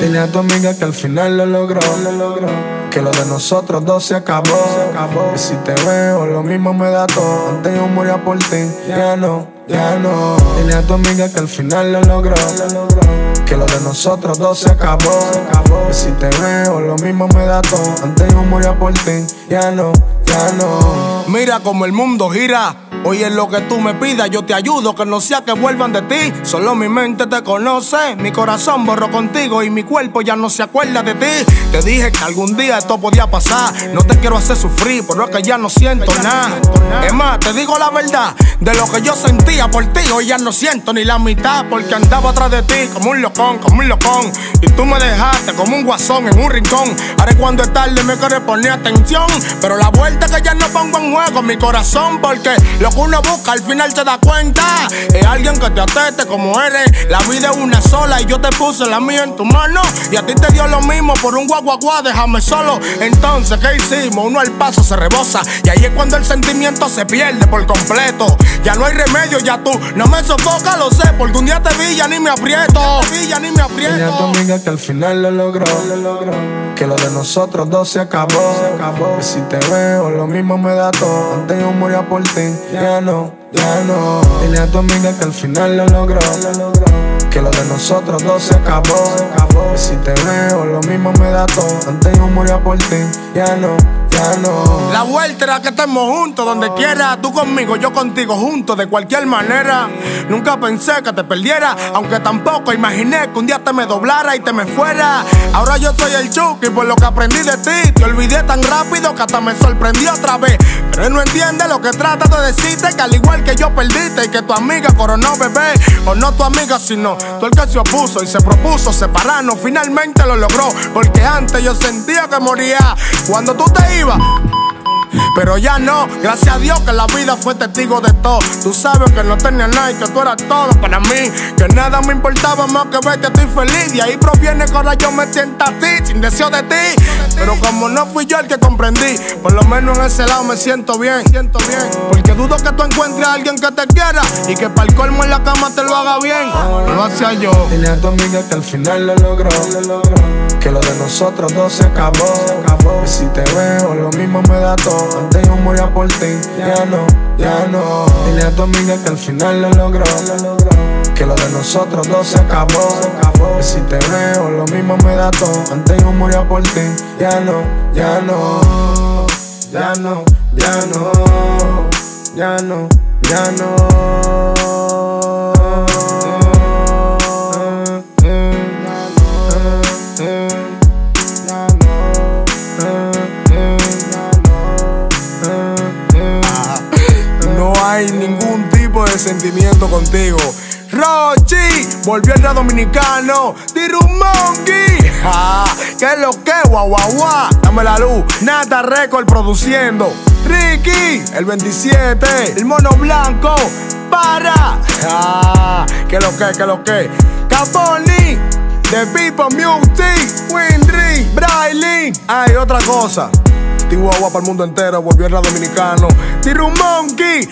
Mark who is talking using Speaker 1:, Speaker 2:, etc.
Speaker 1: Dile a tu amiga que al final lo logró, lo logró. Que lo de nosotros dos se acabó, se acabó. Y si te veo, lo mismo me da todo. Antes yo moría por ti, ya no, ya no. Dile a tu amiga que al final lo logró, lo logró. Que lo de nosotros dos se acabó, se acabó. Si te veo, lo mismo me da todo. Antes yo moría por ti, ya no,
Speaker 2: Mira como el mundo gira. Oye, lo que tú me pidas, yo te ayudo, que no sea que vuelvan de ti. Solo mi mente te conoce, mi corazón borró contigo y mi cuerpo ya no se acuerda de ti. Te dije que algún día esto podía pasar. No te quiero hacer sufrir, por lo que ya no siento nada. Es más, te digo la verdad, de lo que yo sentía por ti, hoy ya no siento ni la mitad, porque andaba atrás de ti como un locón, como un locón. Y tú me dejaste como un guasón en un rincón. Ahora cuando es tarde me quiere poner atención, pero la vuelta que ya no pongo en juego mi corazón, porque lo que uno busca al final se da cuenta. Alguien que te ateste como eres. La vida es una sola y yo te puse la mía en tu mano. Y a ti te dio lo mismo por un guaguaguá, déjame solo. Entonces, ¿qué hicimos? Uno al paso se rebosa. Y ahí es cuando el sentimiento se pierde por completo. Ya no hay remedio, ya tú no me sofoca, lo sé. Porque un día te vi, ya ni me aprieto. Vi, ya ni me
Speaker 1: Dile a tu
Speaker 2: aprieto.
Speaker 1: amiga que al final lo logró, lo logró. Que lo de nosotros dos se acabó, se acabó. Y si te veo, lo mismo me da todo. Antes yo moría por ti, ya no, ya no. Dile a tu amiga que al final lo logró, lo logró. Que lo de nosotros dos se acabó, se acabó. Y si te veo, lo mismo me da todo. Antes yo moría por ti, ya no,
Speaker 2: La vuelta era que estemos juntos donde quiera, tú conmigo, yo contigo juntos de cualquier manera. Nunca pensé que te perdiera, aunque tampoco imaginé que un día te me doblara y te me fuera. Ahora yo soy el Chucky por lo que aprendí de ti. Te olvidé tan rápido que hasta me sorprendí otra vez. Pero él no entiende lo que trata de decirte, que al igual que yo perdiste y que tu amiga coronó bebé. O no tu amiga, sino tú el que se opuso y se propuso separarnos. Finalmente lo logró, porque antes yo sentía que moría cuando tú te ibas. Pero ya no, gracias a Dios que la vida fue testigo de todo. Tú sabes que no tenía nada y que tú eras todo para mí. Que nada me importaba más que verte, estoy feliz. Y ahí proviene que ahora yo me sienta a ti, sin deseo de ti. Pero como no fui yo el que comprendí, por lo menos en ese lado me siento bien, siento bien. Porque dudo que tú encuentres a alguien que te quiera y que para el colmo en la cama te lo haga bien. Lo hacía yo.
Speaker 1: Dile a tu amiga que al final lo logró, lo logró. Que lo de nosotros dos se acabó, se acabó. Y si te veo, lo mismo me da todo. Antes yo moría por ti, ya no, ya no. Dile a tu amiga que al final lo logró, lo logró. Que lo de nosotros dos se acabó, se acabó. Y si te veo, lo mismo me da todo. Antes yo moría por ti, ya no, ya no, ya no, ya no, ya no, ya no.
Speaker 2: Ningún tipo de sentimiento contigo. Rochi, volvió el dominicano. Monkey, ja, ¿qué es lo que? Guau, guau. Dame la luz. Nata Record produciendo. Ricky, el 27. El mono blanco. Para. Ja, ¿qué es lo que? ¿Qué es lo que? Caponi. The People Music. Windry. Braille. Hay otra cosa. Tihuahua para el mundo entero, volvió el dominicano. Tiru Monkey,